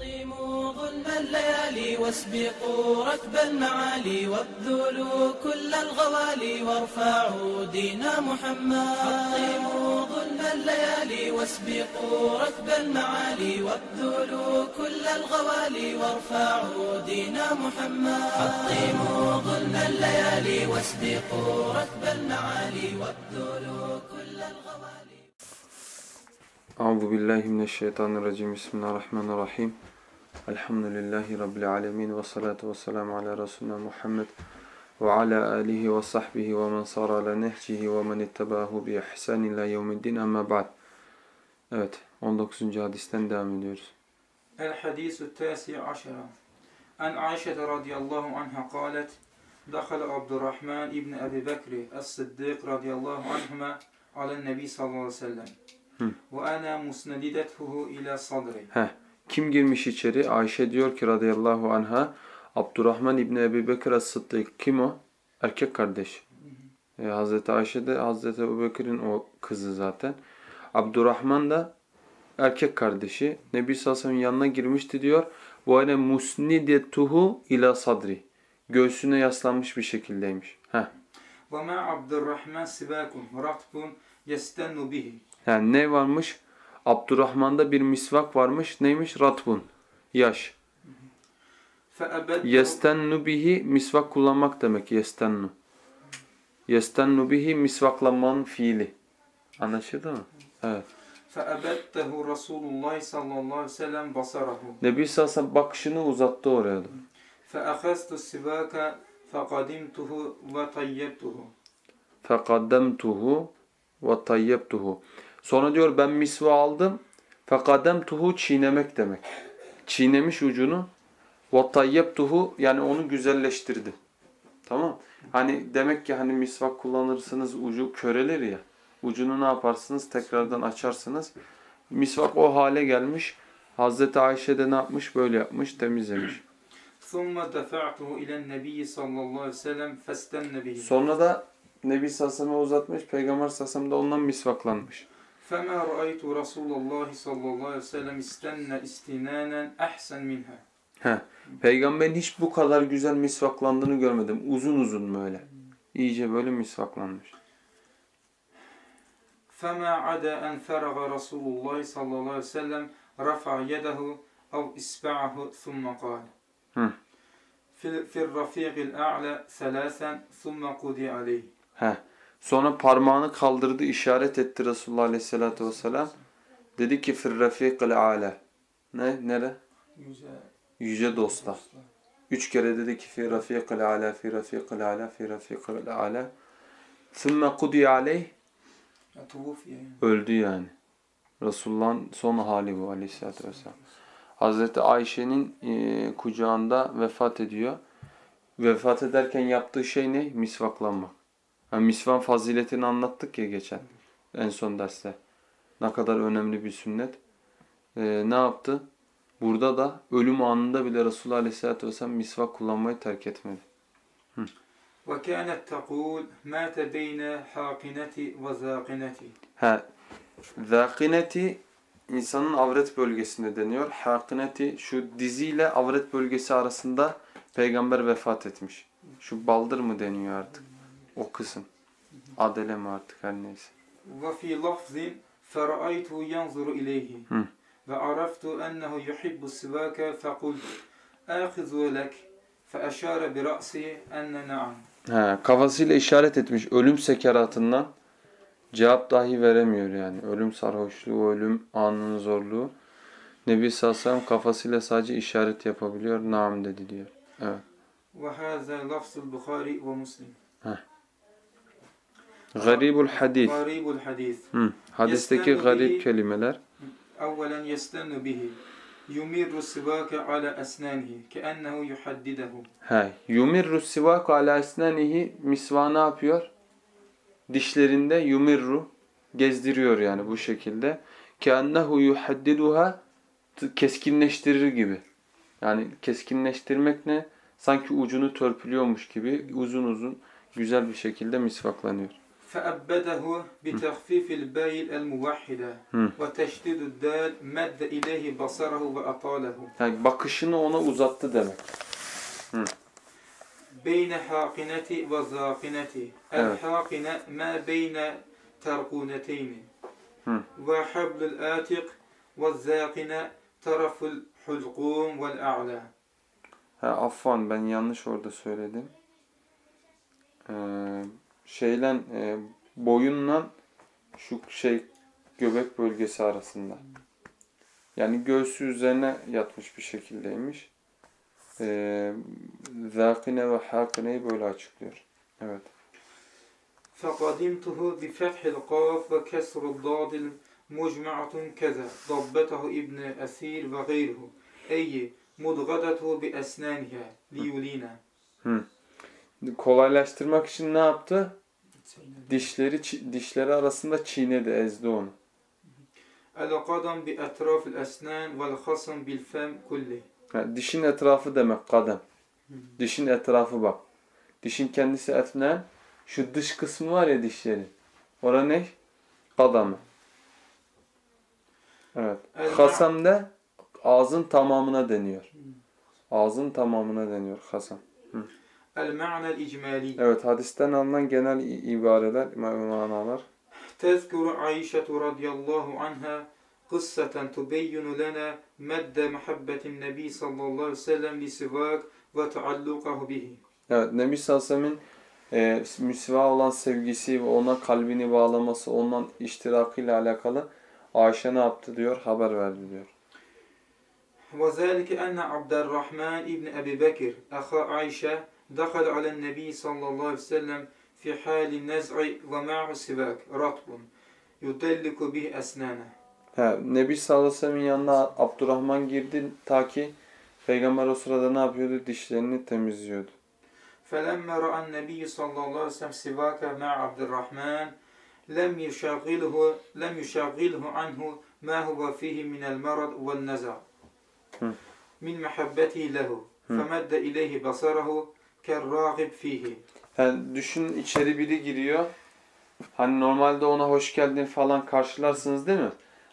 حطموا ظلم الليالي واسبقوا ركب المعالي وابذلوا كل الغوالي وارفعوا دين محمد حطموا ظلم الليالي واسبقوا ركب المعالي وابذلوا كل الغوالي وارفعوا دين محمد حطموا ظلم الليالي واسبقوا ركب المعالي وابذلوا كل الغوالي Euzu billahi mineşşeytanirracim. Bismillahirrahmanirrahim. Elhamdülillahi rabbil alamin ve salatu vesselamü ala resulina Muhammed ve ala alihi ve sahbihi ve men sara ala nehcihi ve men ittabahu bi ihsan ila yevmiddin amma ba'd. Evet, 19. hadisten devam ediyoruz. الحديث التاسع عشر عن عائشة رضي الله عنها قالت دخل عبد الرحمن ابن أبي بكر الصديق رضي الله عنهما على النبي صلى الله عليه وسلم وأنا مسنددته إلى صدري Heh, kim girmiş içeri? Ayşe diyor ki radıyallahu anha Abdurrahman İbni Ebi Bekir As-Sıddık. Kim o? Erkek kardeş. E, Hazreti Ayşe de Hazreti Ebu Bekir'in o kızı zaten. Abdurrahman da erkek kardeşi. Nebi sallallahu aleyhi ve sellem yanına girmişti diyor. Bu ene musnidetuhu ila sadri. Göğsüne yaslanmış bir şekildeymiş. Heh. وما عبد الرحمن سباك رطب يستن به Yani ne varmış? Abdurrahman'da bir misvak varmış. Neymiş? Ratbun. Yaş. فأبدت Yestennu bihi misvak kullanmak demek. Yestennu. Yestennu bihi misvaklanmanın fiili. Anlaşıldı mı? Evet. فأبدته رسول الله صلى الله عليه وسلم بصره Nebi sallallahu aleyhi ve sellem bakışını uzattı oraya da. فأخذت السباك فقدمته وطيبته Fekaddemtuhu ve tayyebtuhu. Sonra diyor ben misva aldım. Fekademtuhu çiğnemek demek. Çiğnemiş ucunu. Vattayyebtuhu yani onu güzelleştirdi. Tamam Hani demek ki hani misvak kullanırsınız ucu körelir ya. Ucunu ne yaparsınız? Tekrardan açarsınız. Misvak o hale gelmiş. Hazreti Ayşe de ne yapmış? Böyle yapmış, temizlemiş. Sonra da Nebi Sassam'a uzatmış. Peygamber Sassam da ondan misvaklanmış. فما رأيت رسول الله صلى الله عليه وسلم استنى استنانا أحسن منها Heh. Peygamberin hiç bu kadar güzel misvaklandığını görmedim. Uzun uzun böyle. İyice böyle misvaklanmış. فما عدا أن فرغ رسول الله صلى الله عليه وسلم رفع يده أو إصبعه ثم قال Hı. في في الرفيق الأعلى ثلاثا ثم قضي عليه Heh. Sonra parmağını kaldırdı, işaret etti Resulullah Aleyhisselatü Vesselam. Dedi ki firrafiqil ale. Ne? Nere? Yüce, Yüce dosta. Üç kere dedi ki firrafiqil ale, firrafiqil ale, firrafiqil ale. Sümme kudi aleyh. Öldü yani. Resulullah'ın son hali bu aleyhissalatü vesselam. Hazreti Ayşe'nin e, kucağında vefat ediyor. Vefat ederken yaptığı şey ne? Misvaklanmak. Yani misvan faziletini anlattık ya geçen. En son derste. Ne kadar önemli bir sünnet. E, ne yaptı? Burada da ölüm anında bile Resulullah Aleyhisselatü Vesselam misvak kullanmayı terk etmedi. وكانت تقول مات بين حاقنتي وزاقنتي Ha, zâkineti insanın avret bölgesinde deniyor. Hakineti şu diziyle avret bölgesi arasında peygamber vefat etmiş. Şu baldır mı deniyor artık? O kısım. Adele mi artık her neyse. Ve fi lafzin feraytu yanzuru ileyhi. Ve araftu ennehu yuhibbu sivâke fekultu. Âhizu lek. Feeşâre bi ra'si enne na'am. He, kafasıyla işaret etmiş ölüm sekeratından cevap dahi veremiyor yani. Ölüm sarhoşluğu, ölüm anının zorluğu. Nebi Sassam kafasıyla sadece işaret yapabiliyor. Naam dedi diyor. Evet. Ve hâzâ lafzul Bukhari ve Muslim. Heh. Garibul hadis. Garibul hadis. Hadisteki garip kelimeler. Evvelen yestennu bihi. Yumirru sivake ala esnanihi ke ennehu yuhaddidehu. He. Yumirru sivake ala esnanihi misva ne yapıyor? Dişlerinde yumirru gezdiriyor yani bu şekilde. Ke ennehu yuhaddiduha keskinleştirir gibi. Yani keskinleştirmek ne? Sanki ucunu törpülüyormuş gibi uzun uzun güzel bir şekilde misvaklanıyor. فأبده بتخفيف الباء الموحدة Hı. وتشديد الدال مد إليه بصره وأطاله Yani bakışını ona uzattı demek. بين حاقنة وزاقنة Evet. الحاقنة ما بين ترقونتين Hı. وحبل الآتق والزاقنة طرف الحلقوم والأعلى Ha, affan ben yanlış orada söyledim. Ee, şeyle e, boyunla şu şey göbek bölgesi arasında. Yani göğsü üzerine yatmış bir şekildeymiş. Ee, zakine ve hakineyi böyle açıklıyor. Evet. فقدمته بفتح القاف وكسر الضاد مجمعة كذا ضبطه ابن أثير وغيره أي مضغدته بأسنانها ليولينا Kolaylaştırmak için ne yaptı? dişleri dişleri arasında çiğnedi, ezdi onu. El-kadam bi etrafil esnan vel hasm bil fem kulli. Dişin etrafı demek kadem. Dişin etrafı bak. Dişin kendisi etnen. Şu dış kısmı var ya dişlerin. Ora ne? Kadamı. Evet. Hasam da ağzın tamamına deniyor. Ağzın tamamına deniyor hasam. Hı. المعنى الإجمالي Evet hadisten alınan genel i- ibareler, ma- manalar. تذكر عائشة رضي الله عنها قصة تبين لنا مد محبة النبي صلى الله عليه وسلم لسواك وتعلقه به Evet Nebi Salsam'ın e, misva olan sevgisi ve ona kalbini bağlaması, ondan iştirakıyla alakalı Ayşe ne yaptı diyor, haber verdi diyor. وذلك أن عبد الرحمن ابن أبي بكر أخا عائشة دخل على النبي صلى الله عليه وسلم في حال النزع ومعه سواك رطب يدلك به أسنانه He, Nebi sallallahu aleyhi ve sellem'in yanına Abdurrahman girdi ta ki Peygamber o sırada ne yapıyordu? Dişlerini temizliyordu. فلما رأى النبي صلى الله عليه وسلم سواك مع عبد الرحمن لم يشاغله لم يشاغله عنه ما هو فيه من المرض والنزع هم. من محبته له هم. فمد إليه بصره كالراغب فيه Yani düşün içeri biri giriyor. Hani normalde ona hoş geldin falan karşılarsınız değil mi?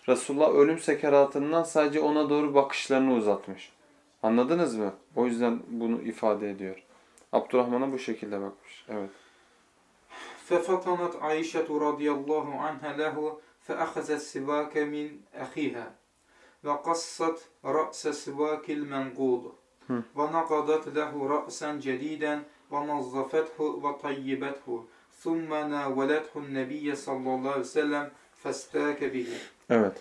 Resulullah ölüm sekeratından sadece ona doğru bakışlarını uzatmış. Anladınız mı? O yüzden bunu ifade ediyor. Abdurrahman'a bu şekilde bakmış. Evet. ففطنت عائشة رضي الله عنها له فأخذت السواك من أخيها وقصت رأس السواك المنقوض هم. ونقضت له رأسا جديدا ونظفته وطيبته ثم ناولته النبي صلى الله عليه وسلم فاستاك به Evet.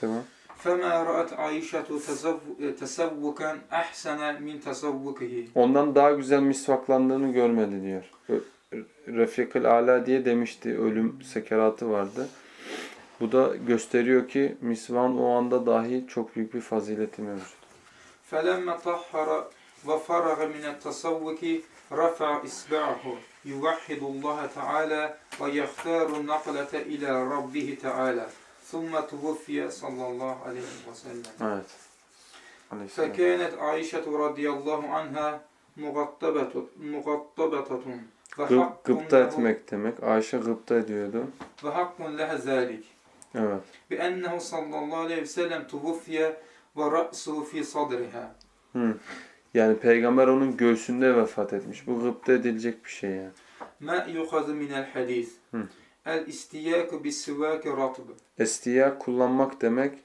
Tamam. فما رأت عائشة تزو- تسوكا أحسن من تسوكه Ondan daha güzel misvaklandığını görmedi diyor. Ö- Refikül Ala diye demişti. Ölüm sekeratı vardı. Bu da gösteriyor ki misvan o anda dahi çok büyük bir fazileti mevcut. فلما طهر وفرغ من التسوك رفع إصبعه يوحد الله تعالى ويختار النقلة إلى ربه تعالى ثم توفي صلى الله عليه وسلم Evet. Aleyhisselam. فكانت عائشة رضي الله عنها مغطبة مغطبة Gıp, وحق gıpta له, etmek demek. Ayşe gıpta ediyordu. وحق لها ذلك Evet. Bi sallallahu aleyhi ve sellem tuvuffiye ve ra'su fi sadriha. Yani peygamber onun göğsünde vefat etmiş. Bu gıpta edilecek bir şey yani. Ma yuhazu minel hadis. El istiyaku bis sivaki ratb. İstiyak kullanmak demek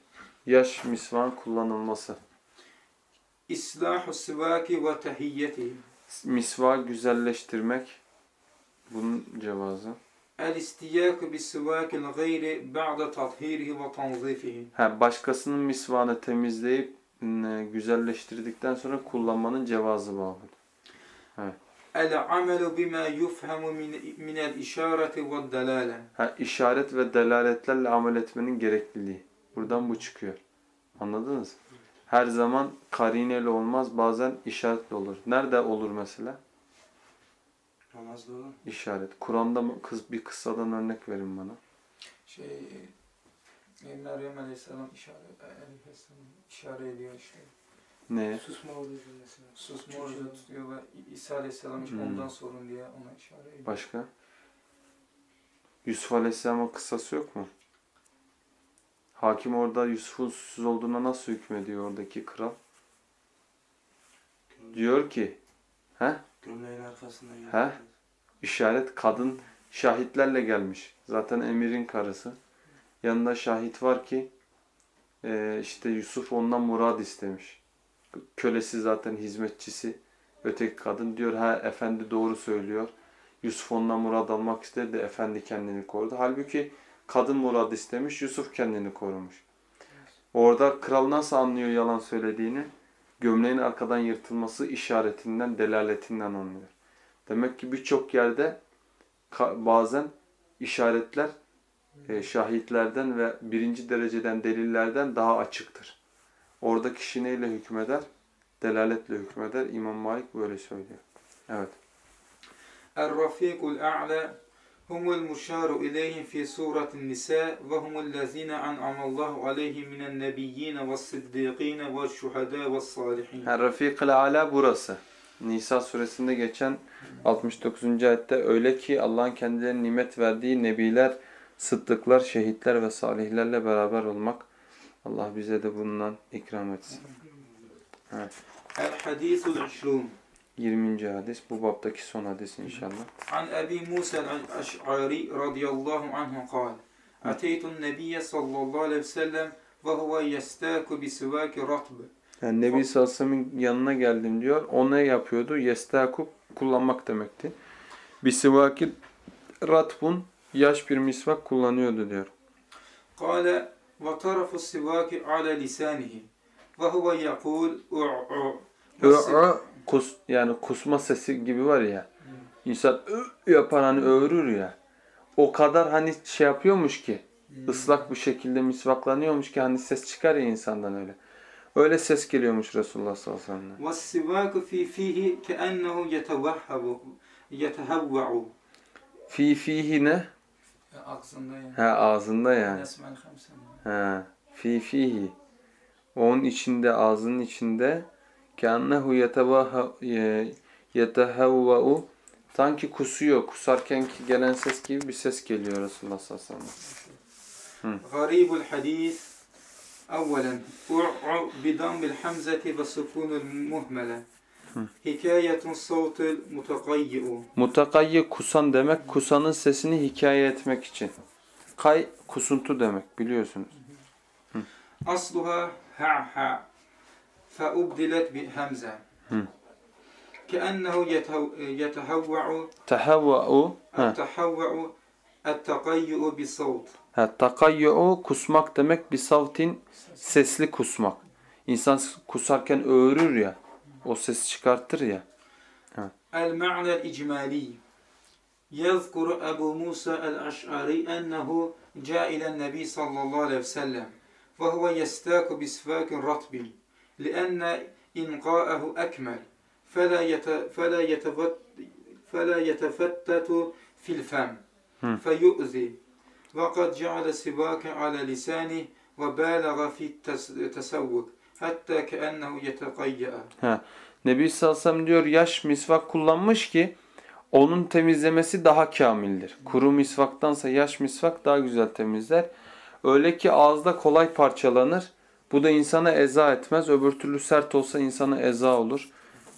yaş misvan kullanılması. İslahu sivaki ve tehiyyeti. Misva güzelleştirmek. Bunun cevazı. El-istiyâkü bisivâkin gayri ba'de tathhirihi ve tanzifihi. Ha, başkasının misvağını temizleyip ıı, güzelleştirdikten sonra kullanmanın cevazı babı. Evet. El-amelu bima yufhemu minel işareti ve delale. Ha, işaret ve delaletlerle amel etmenin gerekliliği. Buradan bu çıkıyor. Anladınız? Her zaman karineyle olmaz bazen işaretle olur. Nerede olur mesela? Namazda olur. İşaret. Kur'an'da mı- kız bir kıssadan örnek verin bana. Şey, e, Meryem Aleyhisselam işaret, Aleyhisselam işaret ediyor işte. Ne? Susma orucu mesela. Susma orucu tutuyor ve İsa Aleyhisselam için Hmm. ondan sorun diye ona işaret ediyor. Başka? Yusuf Aleyhisselam'ın kıssası yok mu? Hakim orada Yusuf'un suçsuz olduğuna nasıl hükmediyor oradaki kral? Diyor ki, he? Gömleğin arkasında He? İşaret kadın şahitlerle gelmiş. Zaten emirin karısı. Yanında şahit var ki e, işte Yusuf ondan murad istemiş. Kölesi zaten hizmetçisi. Öteki kadın diyor ha efendi doğru söylüyor. Yusuf ondan murad almak istedi de efendi kendini korudu. Halbuki kadın murad istemiş Yusuf kendini korumuş. Orada kral nasıl anlıyor yalan söylediğini? Gömleğin arkadan yırtılması işaretinden, delaletinden anlıyor. Demek ki birçok yerde bazen işaretler e, şahitlerden ve birinci dereceden delillerden daha açıktır. Orada kişi neyle hükmeder? Delaletle hükmeder. İmam Malik böyle söylüyor. Evet humul muşaru ileyhim fi suratin nisa ve humul lezine an'amallahu aleyhim minen nebiyyine ve siddiqine ve şuhada ve salihin. Yani Rafikul Ala burası. Nisa suresinde geçen 69. ayette öyle ki Allah'ın kendilerine nimet verdiği nebiler, sıddıklar, şehitler ve salihlerle beraber olmak. Allah bize de bundan ikram etsin. Evet. El hadisul 20. 20. hadis. Bu baptaki son hadis inşallah. An Ebi Musa el-Eş'ari radıyallahu anhu kal. Ateytun nebiyye sallallahu aleyhi ve sellem ve huve yestâku bisivâki ratbe. Yani Nebi Sassam'ın yanına geldim diyor. O ne yapıyordu? Yestâku kullanmak demekti. Bisivâki ratbun yaş bir misvak kullanıyordu diyor. Kale ve tarafu sivâki ala lisânihi ve huve yakûl u'u kus yani kusma sesi gibi var ya. İnsan ö yapan hani öğürür ya. O kadar hani şey yapıyormuş ki hmm. ıslak bir şekilde misvaklanıyormuş ki hani ses çıkar ya insandan öyle. Öyle ses geliyormuş Resulullah sallallahu aleyhi ve sellem. Vasivaku fi fihi keennehu yetevahhabu yetehevvu. Fi fihi ne? Ağzında yani. Ha ağzında yani. He. Fi fihi. Onun içinde ağzının içinde keannehu yetevaha yetehevva'u sanki kusuyor. Kusarken ki gelen ses gibi bir ses geliyor Resulullah sallallahu aleyhi ve sellem. غريب الحديث أولا أع بضم الحمزة وسكون المهملة حكاية الصوت المتقيئ Mutakayye kusan demek, kusanın sesini hikaye etmek için. Kay kusuntu demek biliyorsunuz. أصلها ها ها فأبدلت بهمزة كأنه يتهوع تهوع التهوع التقيؤ بالصوت Takayyu'u kusmak demek bir savtin sesli kusmak. İnsan kusarken öğürür ya. O ses çıkartır ya. El ma'na icmali. Yazkur Ebu Musa el-Eş'ari ennehu ca'ilen nebi sallallahu aleyhi ve sellem. Ve huve yestaku bisfakin ratbin. لأن إنقاءه أكمل فلا يت فلا يتفت فلا يتفتت في الفم م. فيؤذي وقد جعل السواك على لسانه وبالغ في التس- التسوق حتى كأنه يتقيأ Nebi sallallahu aleyhi ve sellem diyor yaş misvak kullanmış ki onun temizlemesi daha kamildir. Kuru misvaktansa yaş misvak daha güzel temizler. Öyle ki ağızda kolay parçalanır. bu da insana eza etmez. Öbür türlü sert olsa insana eza olur.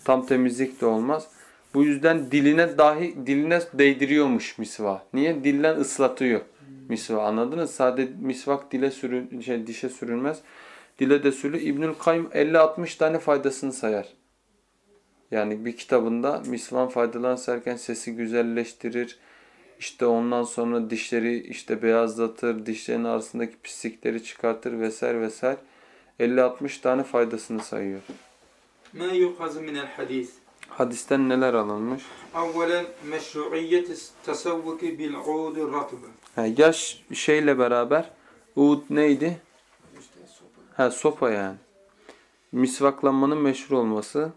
Tam temizlik de olmaz. Bu yüzden diline dahi diline değdiriyormuş misva. Niye? Dilden ıslatıyor misva. Anladınız? Sade misvak dile sürün, şey, dişe sürülmez. Dile de sürülür. İbnül Kayyum 50-60 tane faydasını sayar. Yani bir kitabında misvan faydalarını sayarken sesi güzelleştirir. İşte ondan sonra dişleri işte beyazlatır, dişlerin arasındaki pislikleri çıkartır vesaire vesaire. 50-60 tane faydasını sayıyor. Ma yuhazu minel hadis. Hadisten neler alınmış? Avvelen meşru'iyyeti tasavvuki bil udu ratbe. Yaş şeyle beraber ud neydi? Ha sopa yani. Misvaklanmanın meşhur olması.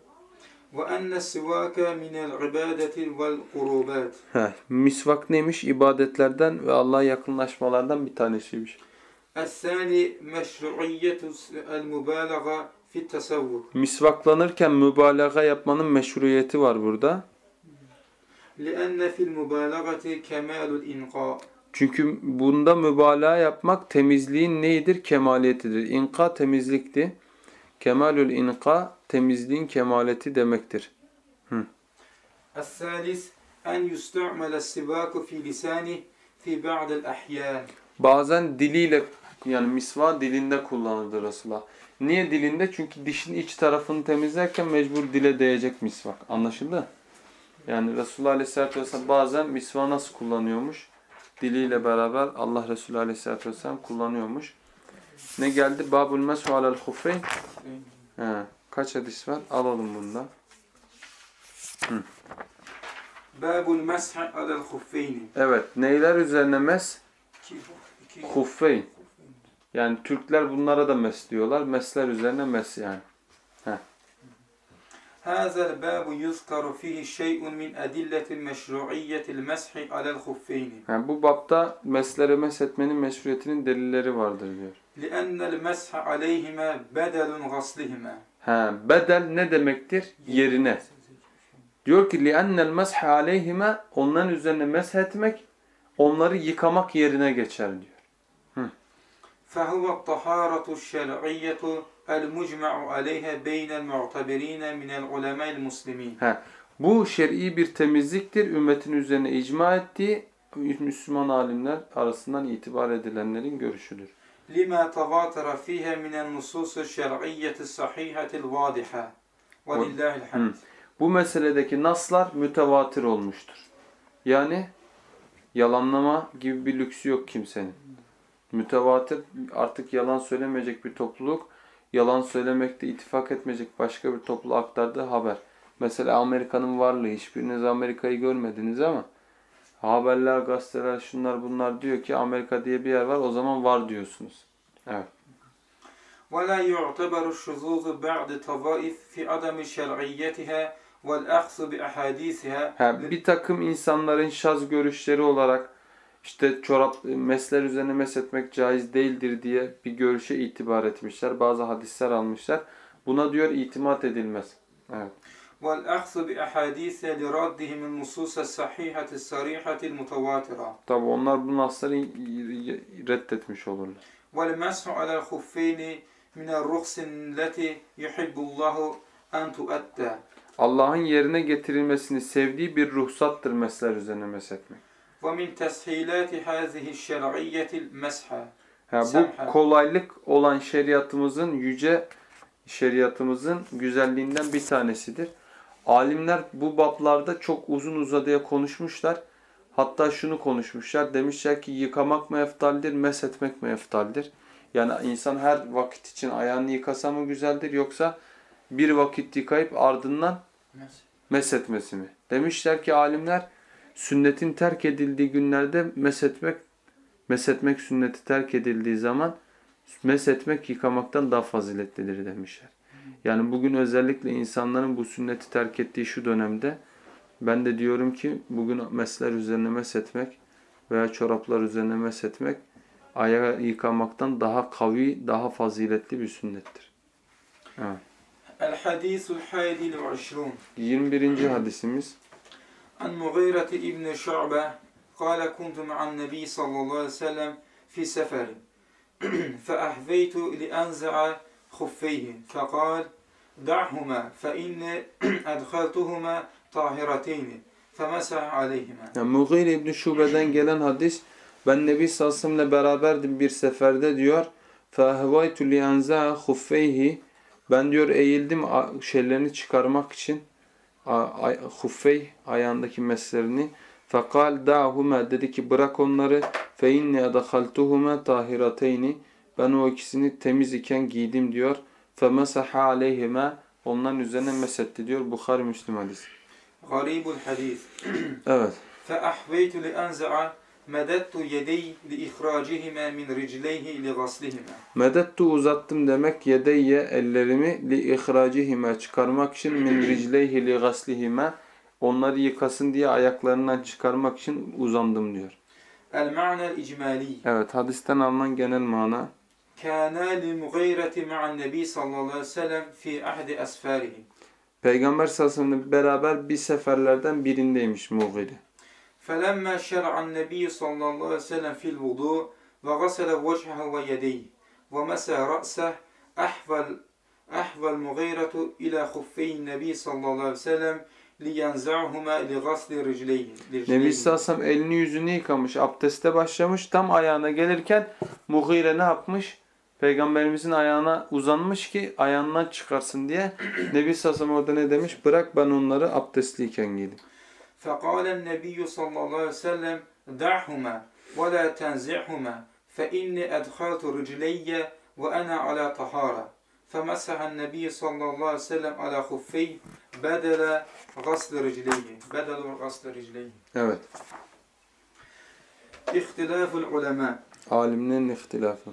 Ve enne sivake minel ibadeti vel kurubat. Misvak neymiş? İbadetlerden ve Allah'a yakınlaşmalardan bir tanesiymiş. الثاني مشروعية المبالغة في التسوق Misvaklanırken mübalağa yapmanın meşruiyeti var burada. لأن في المبالغة كمال الإنقاء Çünkü bunda mübalağa yapmak temizliğin neyidir? Kemaliyetidir. İnka temizlikti. Kemalül inka temizliğin kemaleti demektir. الثالث أن يستعمل السواك في لسانه في بعض الأحيان Bazen diliyle yani misva dilinde kullanıldı Resulullah. Niye dilinde? Çünkü dişin iç tarafını temizlerken mecbur dile değecek misvak. Anlaşıldı? Yani Resulullah Aleyhisselatü Vesselam bazen misva nasıl kullanıyormuş? Diliyle beraber Allah Resulü Aleyhisselatü Vesselam kullanıyormuş. Ne geldi? Babul mesu alel hufeyn. Kaç hadis var? Alalım bunda. Hı. Babul meshi alel hufeyni. Evet. Neyler üzerine mes? Hufeyn. Yani Türkler bunlara da mes diyorlar. Mesler üzerine mes yani. هذا الباب يذكر فيه شيء من أدلة المشروعية المسح على الخفين Yani bu bapta meslere mes etmenin meşruiyetinin delilleri vardır diyor. لأن المسح عليهما بدل غسلهما Ha, bedel ne demektir? Yerine. Diyor ki لِأَنَّ الْمَسْحَ عَلَيْهِمَا Onların üzerine mesh etmek, onları yıkamak yerine geçer diyor. فهو الطهارة الشرعية المجمع عليها بين المعتبرين من العلماء المسلمين Ha, bu şer'i bir temizliktir. Ümmetin üzerine icma ettiği Müslüman alimler arasından itibar edilenlerin görüşüdür. لما تواتر فيها من النصوص الشرعية الصحيحة الواضحة ولله الحمد Bu meseledeki naslar mütevatir olmuştur. Yani yalanlama gibi bir lüksü yok kimsenin. Mütevatir artık yalan söylemeyecek bir topluluk, yalan söylemekte ittifak etmeyecek başka bir topluluğa aktardığı haber. Mesela Amerika'nın varlığı, hiçbiriniz Amerika'yı görmediniz ama haberler, gazeteler, şunlar bunlar diyor ki Amerika diye bir yer var, o zaman var diyorsunuz. Evet. ولا يعتبر الشذوذ بعد طوائف في عدم شرعيتها والأخذ بأحاديثها Ha, bir takım insanların şaz görüşleri olarak işte çorap mesler üzerine mesetmek caiz değildir diye bir görüşe itibar etmişler. Bazı hadisler almışlar. Buna diyor itimat edilmez. Evet. والأخذ بأحاديثها لردهم النصوص الصحيحة الصريحة المتواترة Tabi onlar bu nasları reddetmiş olurlar. والمسح على الخفين من الرخص التي يحب الله أن تؤدى Allah'ın yerine getirilmesini sevdiği bir ruhsattır mesler üzerine mesetmek. Ve min teshilati hazihi şer'iyyetil mesha. Bu kolaylık olan şeriatımızın yüce şeriatımızın güzelliğinden bir tanesidir. Alimler bu bablarda çok uzun uzadıya konuşmuşlar. Hatta şunu konuşmuşlar. Demişler ki yıkamak mı eftaldir, meshetmek mi eftaldir? Yani insan her vakit için ayağını yıkasa mı güzeldir yoksa bir vakit yıkayıp ardından meshetmesi mi? Demişler ki alimler sünnetin terk edildiği günlerde mesetmek mesetmek sünneti terk edildiği zaman mesetmek yıkamaktan daha faziletlidir demişler. Yani bugün özellikle insanların bu sünneti terk ettiği şu dönemde ben de diyorum ki bugün mesler üzerine mesetmek veya çoraplar üzerine mesetmek ayağı yıkamaktan daha kavi, daha faziletli bir sünnettir. Evet. El hadisul hadil 21. hadisimiz. عن مغيرة ابن شعبة قال كنت مع النبي صلى الله عليه وسلم في سفر فأحذيت لأنزع خفيه فقال دعهما فإن أدخلتهما طاهرتين فمسح عليهما Yani Mughire İbni Şube'den gelen hadis ben Nebi sallallahu aleyhi ve sellem'le beraberdim bir seferde diyor فَاهْوَيْتُ لِيَنْزَعَ خُفَّيْهِ Ben diyor eğildim a- şeylerini çıkarmak için a- ay- huffey ayağındaki meslerini fekal dahume dedi ki bırak onları fe inni edhaltuhuma tahirateyni ben o ikisini temiz iken giydim diyor. Femesaha aleyhime onların üzerine mesetti diyor Bukhari Müslim hadis. Garibul hadis. evet. Feahveytu li enza'a Medettu yedey li ihracihime min ricleyhi li gaslihime. Medettu uzattım demek yedeyye ellerimi li ihracihime çıkarmak için min ricleyhi li gaslihime. Onları yıkasın diye ayaklarından çıkarmak için uzandım diyor. El ma'nel icmali. Evet hadisten alınan genel mana. Kana li mugayreti ma'an nebi sallallahu aleyhi ve sellem fi ahdi esfarihi. Peygamber sallallahu aleyhi ve sellem beraber bir seferlerden birindeymiş Mughire. فلما شرع النبي صلى الله عليه وسلم في الوضوء وغسل وجهه ويديه ومسى رأسه أحوى أحوى المغيرة إلى خفي النبي صلى الله عليه وسلم لينزعهما لغسل رجليه Nebi رجليه. sallallahu aleyhi ve sellem elini yüzünü yıkamış, abdeste başlamış. Tam ayağına gelirken Mughire ne yapmış? Peygamberimizin ayağına uzanmış ki ayağından çıkarsın diye. Nebi sallallahu aleyhi ve sellem orada ne demiş? Bırak ben onları abdestliyken giydim. فقال النبي صلى الله عليه وسلم دعهما ولا تنزعهما فإني أدخلت رجلي وأنا على طهارة. فمسح النبي صلى الله عليه وسلم على خفيه بدل غسل رجليه بدل غسل رجليه. Evet. اختلاف العلماء. Alimlerin ihtilafı.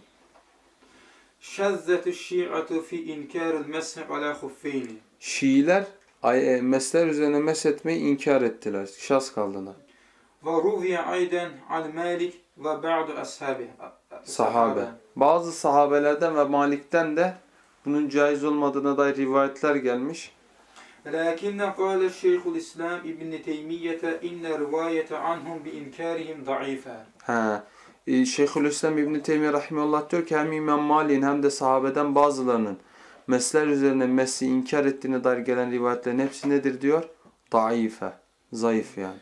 شذت الشيعة في إنكار المسح على خفين Şiiler e, mesler üzerine meshetmeyi inkar ettiler. Şas kaldılar. وروي أيضا عن مالك وبعض أصحابه Sahabe. Bazı sahabelerden ve Malik'ten de bunun caiz olmadığına dair rivayetler gelmiş. لكن قال الشيخ الإسلام ابن تيمية إن رواية عنهم بإنكارهم ضعيفة He. E, Şeyhülislam İbn Teymiyye rahimehullah diyor ki hem İmam Malik'in hem de sahabeden bazılarının mesler üzerine mesi inkar ettiğine dair gelen rivayetlerin hepsi nedir diyor? Daife. Zayıf yani.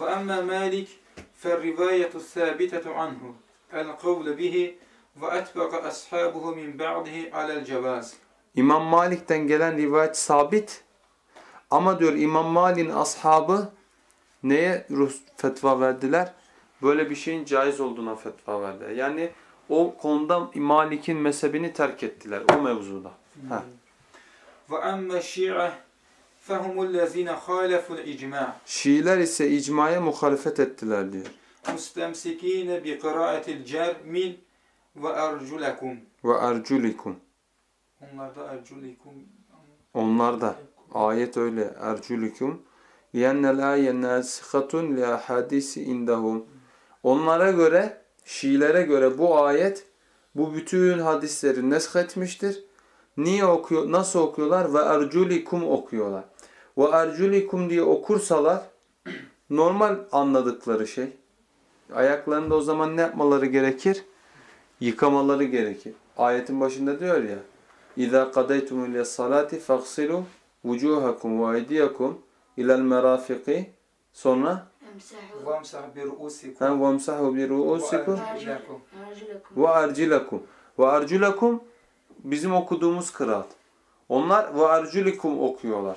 Ve emmâ Malik ferrivâyetu sâbitetu anhu el kavle bihi ve etbega ashabuhu min ba'dihi alel cevaz. İmam Malik'ten gelen rivayet sabit ama diyor İmam Malik'in ashabı neye fetva verdiler? Böyle bir şeyin caiz olduğuna fetva verdiler. Yani o konuda Malik'in mezhebini terk ettiler o mevzuda. Ha. وأما الشيعة فهم الذين خالفوا الإجماع Şiiler ise icmaya muhalefet ettiler diyor. مستمسكين بقراءة الجر من وأرجلكم Ve erculikum. Onlarda erculikum Onlar da ayet öyle erculikum. Liyennel ayye nasihatun li ahadisi indahum. Onlara göre, Şiilere göre bu ayet bu bütün hadisleri nesk etmiştir. Niye okuyor? Nasıl okuyorlar? Ve erculikum okuyorlar. Ve erculikum diye okursalar normal anladıkları şey. Ayaklarında o zaman ne yapmaları gerekir? Yıkamaları gerekir. Ayetin başında diyor ya İza qadaytum ila salati faghsilu vujuhakum ve aydiyakum ila merafiqi sonra Vamsahu bi ru'usikum ve arcilakum. Ve arcilakum bizim okuduğumuz kıraat. Onlar ve arculikum okuyorlar.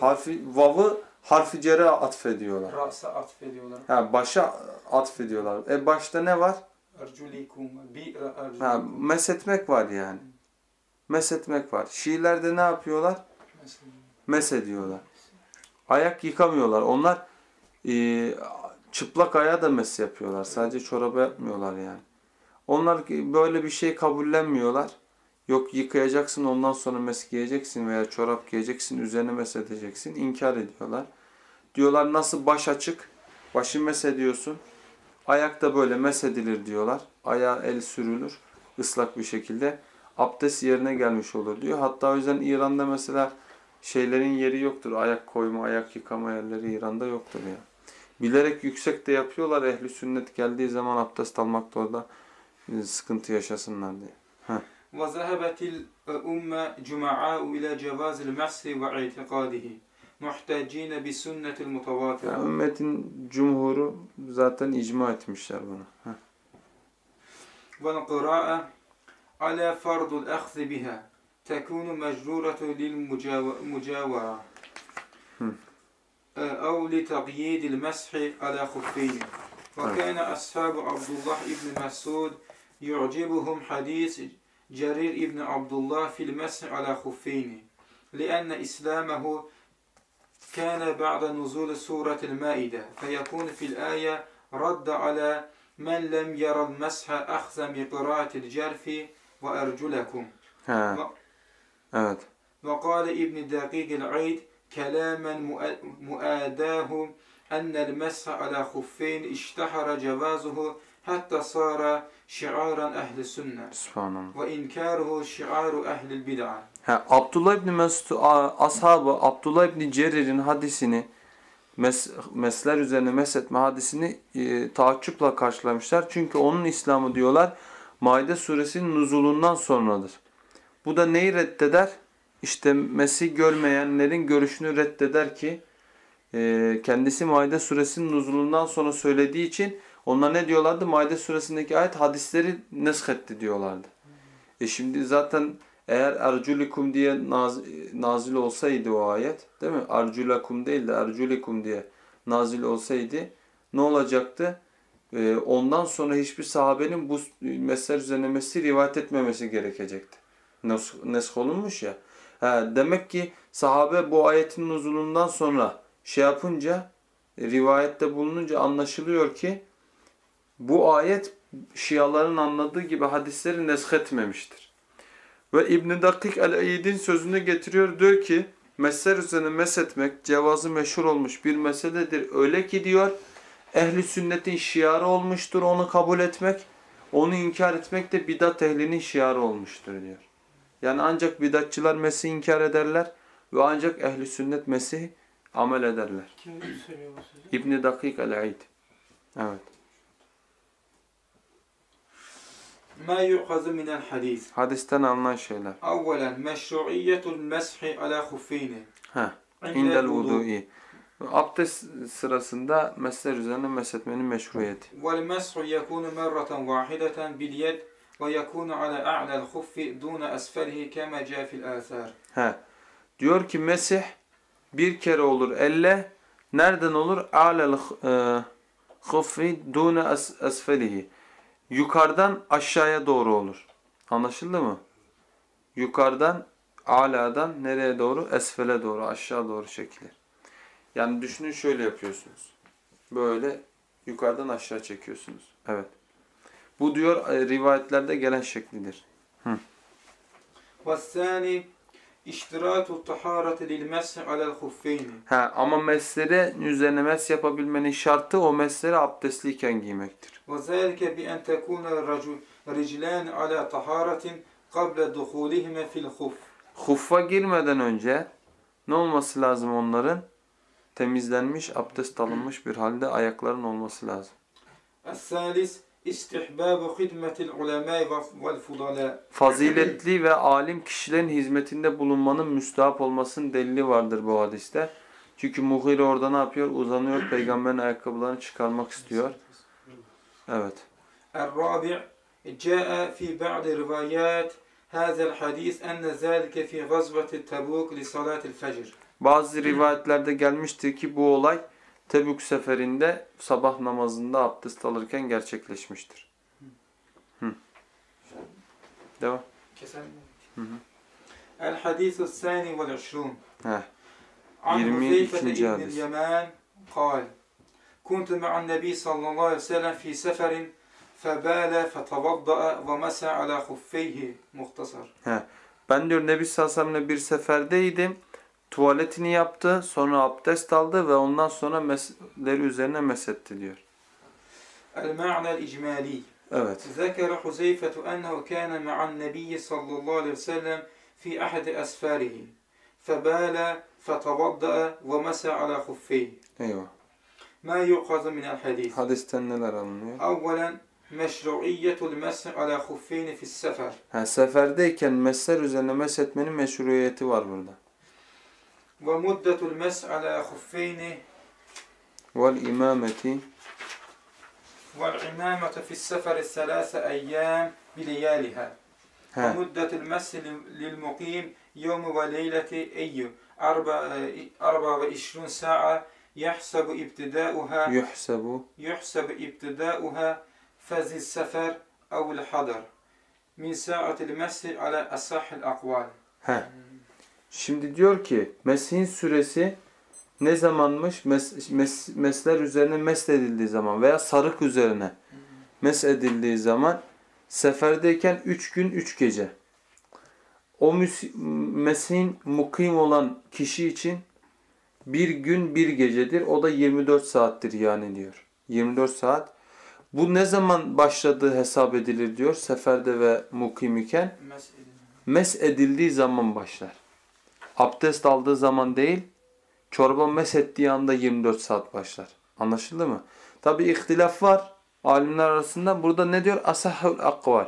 Harfi, vavı harfi cere atfediyorlar. Rasa atfediyorlar. Ha, başa atfediyorlar. E başta ne var? Arculikum. Bi e, arculikum. Ha, mesetmek var yani. Mesetmek var. Şiirlerde ne yapıyorlar? Mes ediyorlar. Ayak yıkamıyorlar. Onlar e, çıplak ayağa da mes yapıyorlar. Sadece çoraba yapmıyorlar yani. Onlar böyle bir şey kabullenmiyorlar. Yok yıkayacaksın ondan sonra mes giyeceksin veya çorap giyeceksin üzerine mes edeceksin. İnkar ediyorlar. Diyorlar nasıl baş açık başı mes ediyorsun. Ayak da böyle mes edilir diyorlar. Ayağa el sürülür ıslak bir şekilde. Abdest yerine gelmiş olur diyor. Hatta o yüzden İran'da mesela şeylerin yeri yoktur. Ayak koyma, ayak yıkama yerleri İran'da yoktur ya Bilerek yüksek de yapıyorlar. Ehli sünnet geldiği zaman abdest almakta orada e, sıkıntı yaşasınlar diye. وذهبت الأمة جمعاء إلى جواز المسح واعتقاده محتاجين بسنة Yani المتواترة ümmetin cumhuru zaten icma etmişler bunu. Heh. والقراءة على فرض الأخذ بها تكون مجرورة للمجاورة أو لتقييد المسح على خفين وكان أصحاب عبد الله بن مسعود يعجبهم حديث جرير بن عبد الله في المسح على خفين لأن إسلامه كان بعد نزول سورة المائدة فيكون في الآية رد على من لم يرى المسح أخذا بقراءة الجرف وأرجلكم. He, evet. وقال ابن دقيق العيد كلاما مؤ- مؤاداه أن المسح على خفين اشتهر جوازه حتى صار شعارا أهل السنة Subhanallah. وإنكاره شعار أهل البدع Ha, Abdullah İbni Mesud a- ashabı Abdullah İbni Cerir'in hadisini mes, mesler üzerine mesletme hadisini e, taaccüple karşılamışlar. Çünkü onun İslamı diyorlar Maide suresinin nuzulundan sonradır. Bu da neyi reddeder? İşte Mesih görmeyenlerin görüşünü reddeder ki e, kendisi Maide suresinin nuzulundan sonra söylediği için onlar ne diyorlardı? Maide suresindeki ayet hadisleri neshetti diyorlardı. E şimdi zaten eğer erculikum diye naz, nazil olsaydı o ayet değil mi? Erculakum değil de erculikum diye nazil olsaydı ne olacaktı? Ee, ondan sonra hiçbir sahabenin bu mesele üzerine mesih rivayet etmemesi gerekecekti. Nes, nesk olunmuş ya. Ha, demek ki sahabe bu ayetin nuzulundan sonra şey yapınca rivayette bulununca anlaşılıyor ki bu ayet Şiaların anladığı gibi hadisleri neshetmemiştir. Ve İbn Dakik el-Eyd'in sözünü getiriyor diyor ki mesler üzerine meshetmek cevazı meşhur olmuş bir meseledir. Öyle ki diyor ehli sünnetin şiarı olmuştur onu kabul etmek. Onu inkar etmek de bidat ehlinin şiarı olmuştur diyor. Yani ancak bidatçılar Mesih'i inkar ederler ve ancak ehli sünnet Mesih amel ederler. Kim söylüyor bu sözü? İbn Dakik el-Eid. Evet. Ma yu'hazu minel hadis. Hadisten alınan şeyler. Avvelen meşru'iyetul meshi ala huffeyni. Ha. İndel vudu'i. Abdest sırasında mesler üzerine meshetmenin meşruiyeti. Vel meshu yekunu merraten vahideten bil yed ويكون على أعلى الخف دون أسفله كما جاء في الآثار He. Diyor ki mesih bir kere olur elle. Nereden olur? Alel e, hıffi dune es, esfelihi. Yukarıdan aşağıya doğru olur. Anlaşıldı mı? Yukarıdan aladan nereye doğru? Esfele doğru, aşağı doğru çekilir. Yani düşünün şöyle yapıyorsunuz. Böyle yukarıdan aşağı çekiyorsunuz. Evet. Bu diyor e, rivayetlerde gelen şeklidir. والثاني اشتراط الطهارة للمسح على الخفين Ha, ama meslere üzerine mes yapabilmenin şartı o mesleri abdestliyken giymektir. وذلك بأن تكون الرجل رجلان على طهارة قبل دخولهما في الخف Huffa girmeden önce ne olması lazım onların? Temizlenmiş, abdest alınmış bir halde ayakların olması lazım. الثالث istihbabu hidmetil ulemai vel fudale. Faziletli ve alim kişilerin hizmetinde bulunmanın müstahap olmasının delili vardır bu hadiste. Çünkü Muhire orada ne yapıyor? Uzanıyor, peygamberin ayakkabılarını çıkarmak istiyor. Evet. Er-Rabi' ca'e fi ba'di rivayat hazel hadis enne zâlike fi gazveti tebuk li salatil fecr. Bazı rivayetlerde gelmiştir ki bu olay Tebük seferinde sabah namazında abdest alırken gerçekleşmiştir. Devam. Keser El hadisu sani vel işrun. Heh. hadis. Yemen kal. Kuntu ma'an nebi sallallahu aleyhi ve sellem fi seferin febale fetavadda'a ve mesa ala huffeyhi. Muhtasar. Heh. Ben diyor Nebi sallallahu aleyhi ve sellemle bir seferdeydim tuvaletini yaptı, sonra abdest aldı ve ondan sonra mesleri üzerine mesetti diyor. El-ma'nel icmali. Evet. Zekere Huzeyfetu ennehu kâne ma'an nebiyyi sallallahu aleyhi ve sellem fi ahdi esfarihi. Febâle fetavadda'a ve mesâ ala huffeyhi. Eyvah. Ma yuqazı minel hadis. Hadisten neler alınıyor? Avvelen meşruiyyetul mes'i ala huffeyni fis sefer. Ha, seferdeyken mesler üzerine mesetmenin meşruiyeti var burada. ومدة المسح على خفين. imameti والعمامة في السفر الثلاثة أيام بليالها ومدة المسح للمقيم يوم وليلة أي أربع أربع وعشرون ساعة يحسب ابتداؤها. yuhsebu يحسب ابتداؤها فز السفر أو الحضر من ساعة المسح على أصح الأقوال. He. Şimdi diyor ki Mesih'in süresi ne zamanmış? Mes, mes, mesler üzerine mes edildiği zaman veya sarık üzerine mes edildiği zaman seferdeyken 3 gün 3 gece. O Mesih'in mukim olan kişi için bir gün bir gecedir. O da 24 saattir yani diyor. 24 saat. Bu ne zaman başladığı hesap edilir diyor seferde ve mukim iken. Mes edildiği zaman başlar Abdest aldığı zaman değil, çorba mes ettiği anda 24 saat başlar. Anlaşıldı mı? Tabi ihtilaf var alimler arasında. Burada ne diyor? Asahhul akval.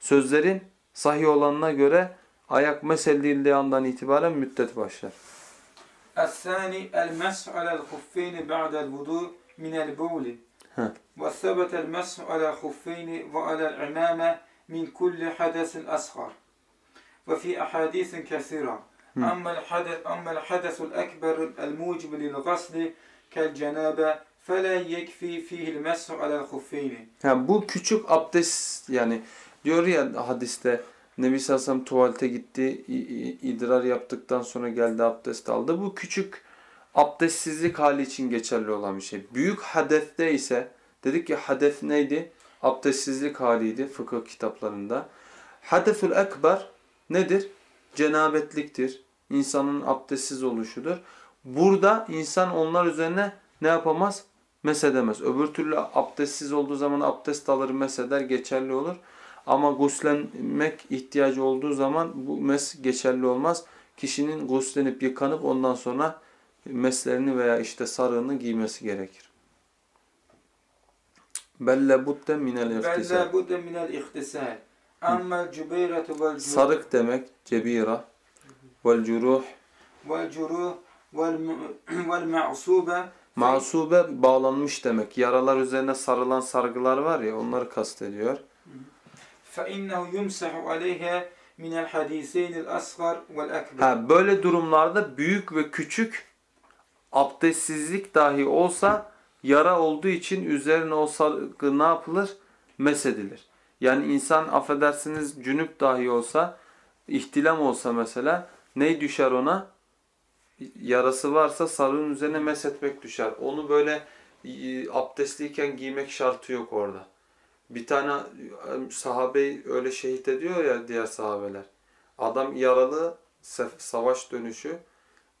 Sözlerin sahih olanına göre ayak mes edildiği andan itibaren müddet başlar. الثاني المسح على الخفين بعد الوضوء من البول ها. وثبت المسح على الخفين وعلى العمامة من كل حدث أصغر وفي أحاديث كثيرة مم. أما الحدث أما الحدث الأكبر الموجب للغسل كالجنابة فلا يكفي فيه المسح على الخفين Yani bu küçük abdest yani diyor ya hadiste Nebi Sassam tuvalete gitti, i- i- idrar yaptıktan sonra geldi abdest aldı. Bu küçük abdestsizlik hali için geçerli olan bir şey. Büyük hadeste ise dedik ki hadef neydi? Abdestsizlik haliydi fıkıh kitaplarında. Hadefül ekber nedir? cenabetliktir. İnsanın abdestsiz oluşudur. Burada insan onlar üzerine ne yapamaz? mesedemez. Öbür türlü abdestsiz olduğu zaman abdest alır, mesheder geçerli olur. Ama guslenmek ihtiyacı olduğu zaman bu mes geçerli olmaz. Kişinin guslenip yıkanıp ondan sonra meslerini veya işte sarığını giymesi gerekir. Belle budde minel ihtisal. Belle budde minel ihtisal. أما الجبيرة والجروح Sarık demek cebira vel curuh والجروح والم- والمعصوبة Masube bağlanmış demek. Yaralar üzerine sarılan sargılar var ya onları kastediyor. فإنه يمسح عليها من الحديثين الأصغر والأكبر Ha, böyle durumlarda büyük ve küçük abdestsizlik dahi olsa yara olduğu için üzerine o sargı ne yapılır? Mesedilir. Yani insan affedersiniz cünüp dahi olsa, ihtilam olsa mesela ne düşer ona? Yarası varsa sarığın üzerine mesetmek düşer. Onu böyle e, abdestliyken giymek şartı yok orada. Bir tane e, sahabe öyle şehit ediyor ya diğer sahabeler. Adam yaralı savaş dönüşü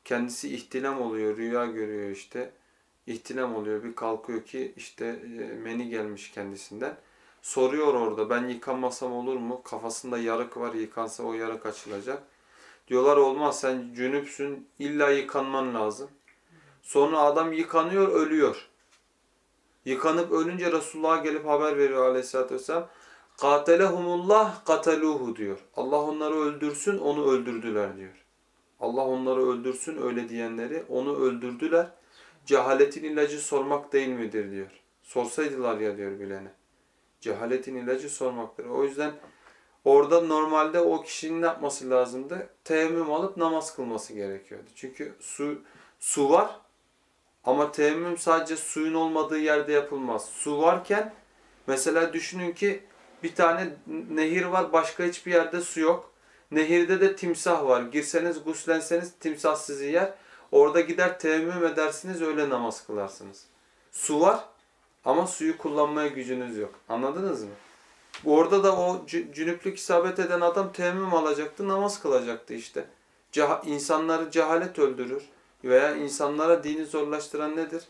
kendisi ihtilam oluyor, rüya görüyor işte. İhtilam oluyor. Bir kalkıyor ki işte e, meni gelmiş kendisinden. Soruyor orada ben yıkanmasam olur mu? Kafasında yarık var yıkansa o yarık açılacak. Diyorlar olmaz sen cünüpsün illa yıkanman lazım. Sonra adam yıkanıyor ölüyor. Yıkanıp ölünce Resulullah'a gelip haber veriyor aleyhissalatü vesselam. Katelehumullah kateluhu diyor. Allah onları öldürsün onu öldürdüler diyor. Allah onları öldürsün öyle diyenleri onu öldürdüler. Cehaletin ilacı sormak değil midir diyor. Sorsaydılar ya diyor bilene. Cehaletin ilacı sormaktır. O yüzden orada normalde o kişinin ne yapması lazımdı? Teyemmüm alıp namaz kılması gerekiyordu. Çünkü su su var ama teyemmüm sadece suyun olmadığı yerde yapılmaz. Su varken mesela düşünün ki bir tane nehir var başka hiçbir yerde su yok. Nehirde de timsah var. Girseniz guslenseniz timsah sizi yer. Orada gider teyemmüm edersiniz öyle namaz kılarsınız. Su var ama suyu kullanmaya gücünüz yok. Anladınız mı? Bu Orada da o cünüplük isabet eden adam temmim alacaktı, namaz kılacaktı işte. Ceha insanları cehalet öldürür veya insanlara dini zorlaştıran nedir?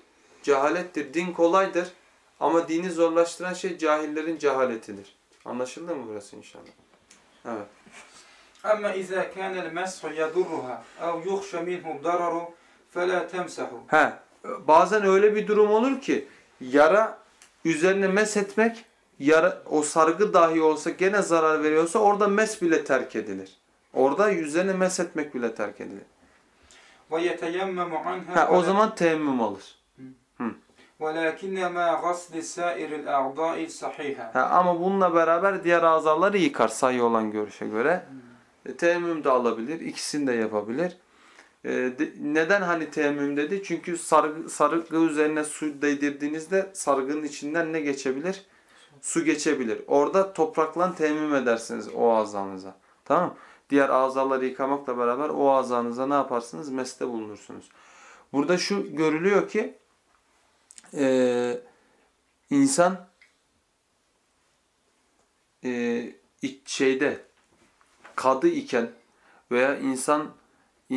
Cehalettir. Din kolaydır ama dini zorlaştıran şey cahillerin cehaletidir. Anlaşıldı mı burası inşallah? Evet. Ama izâ kânel meshu yadurruha ev yuhşe minhu dararu felâ temsahu. He. Bazen öyle bir durum olur ki yara üzerine mes etmek yara, o sargı dahi olsa gene zarar veriyorsa orada mes bile terk edilir. Orada üzerine mes etmek bile terk edilir. Ha, o zaman teyemmüm alır. Ha, ama bununla beraber diğer azaları yıkar sahih olan görüşe göre. Hmm. Teyemmüm de alabilir, ikisini de yapabilir. E, de- neden hani teyemmüm dedi? Çünkü sargı, sargı üzerine su değdirdiğinizde sargının içinden ne geçebilir? Su geçebilir. Orada toprakla teyemmüm edersiniz o azanıza. Tamam? Diğer azaları yıkamakla beraber o azanıza ne yaparsınız? Meste bulunursunuz. Burada şu görülüyor ki e, insan e, şeyde kadı iken veya insan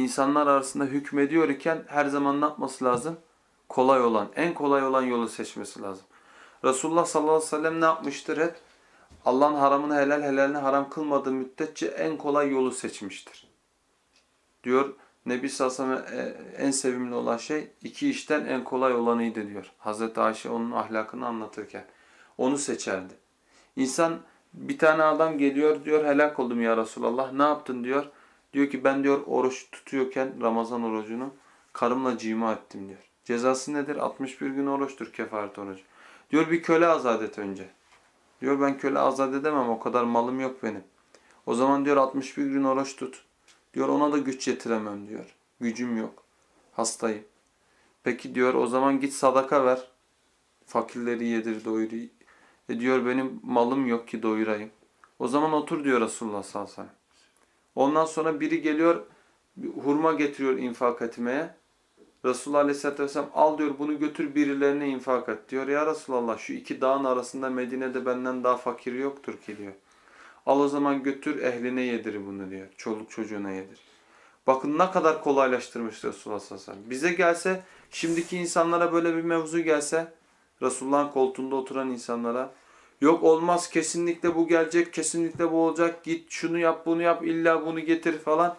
insanlar arasında hükmediyor iken her zaman ne yapması lazım? Kolay olan, en kolay olan yolu seçmesi lazım. Resulullah sallallahu aleyhi ve sellem ne yapmıştır hep? Allah'ın haramını helal, helalini haram kılmadığı müddetçe en kolay yolu seçmiştir. Diyor Nebi sallallahu sellem en sevimli olan şey iki işten en kolay olanıydı diyor. Hazreti Ayşe onun ahlakını anlatırken. Onu seçerdi. İnsan bir tane adam geliyor diyor helak oldum ya Resulallah. Ne yaptın diyor. Diyor ki ben diyor oruç tutuyorken Ramazan orucunu karımla cima ettim diyor. Cezası nedir? 61 gün oruçtur kefaret orucu. Diyor bir köle azat et önce. Diyor ben köle azat edemem o kadar malım yok benim. O zaman diyor 61 gün oruç tut. Diyor ona da güç yetiremem diyor. Gücüm yok. Hastayım. Peki diyor o zaman git sadaka ver. Fakirleri yedir doyur. E diyor benim malım yok ki doyurayım. O zaman otur diyor Resulullah sallallahu aleyhi ve sellem. Ondan sonra biri geliyor hurma getiriyor infak etmeye. Resulullah aleyhisselatü vesselam al diyor bunu götür birilerine infak et diyor. Ya Resulallah şu iki dağın arasında Medine'de benden daha fakir yoktur ki diyor. Al o zaman götür ehline yedir bunu diyor. Çoluk çocuğuna yedir. Bakın ne kadar kolaylaştırmış Resulullah sallallahu. Bize gelse şimdiki insanlara böyle bir mevzu gelse Resulullah'ın koltuğunda oturan insanlara yok olmaz kesinlikle bu gelecek kesinlikle bu olacak git şunu yap bunu yap illa bunu getir falan.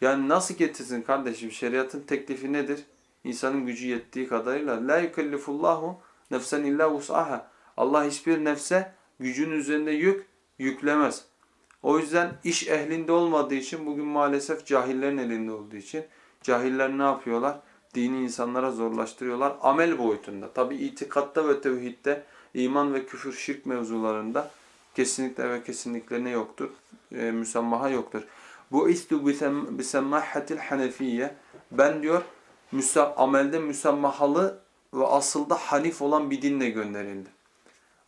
Yani nasıl getirsin kardeşim şeriatın teklifi nedir? İnsanın gücü yettiği kadarıyla la yukellifullahu nefsen illa vus'aha. Allah hiçbir nefse gücün üzerinde yük yüklemez. O yüzden iş ehlinde olmadığı için bugün maalesef cahillerin elinde olduğu için cahiller ne yapıyorlar? Dini insanlara zorlaştırıyorlar. Amel boyutunda. Tabi itikatta ve tevhidde, iman ve küfür şirk mevzularında kesinlikle ve kesinlikle ne yoktur? E, müsammaha yoktur. Bu istu bisemmahatil hanefiye. Ben diyor müsa amelde müsammahalı ve asılda hanif olan bir dinle gönderildi.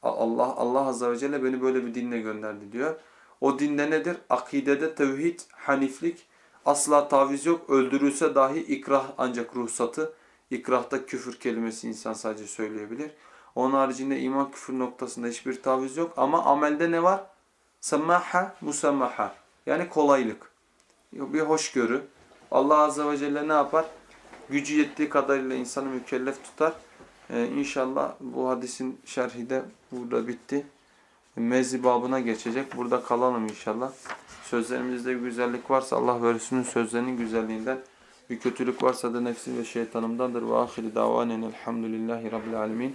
Allah Allah azze ve celle beni böyle bir dinle gönderdi diyor. O dinde nedir? Akidede tevhid, haniflik, asla taviz yok. Öldürülse dahi ikrah ancak ruhsatı. İkrahta küfür kelimesi insan sadece söyleyebilir. Onun haricinde iman küfür noktasında hiçbir taviz yok. Ama amelde ne var? Semmaha, musammaha. Yani kolaylık. Bir hoşgörü. Allah azze ve celle ne yapar? Gücü yettiği kadarıyla insanı mükellef tutar. Ee, inşallah bu hadisin şerhi de burada bitti. Mezzi babına geçecek. Burada kalalım inşallah. Sözlerimizde bir güzellik varsa Allah ve sözlerinin güzelliğinden, bir kötülük varsa da nefsi ve şeytanımdandır. Ve ahiri davanen elhamdülillahi rabbil alemin.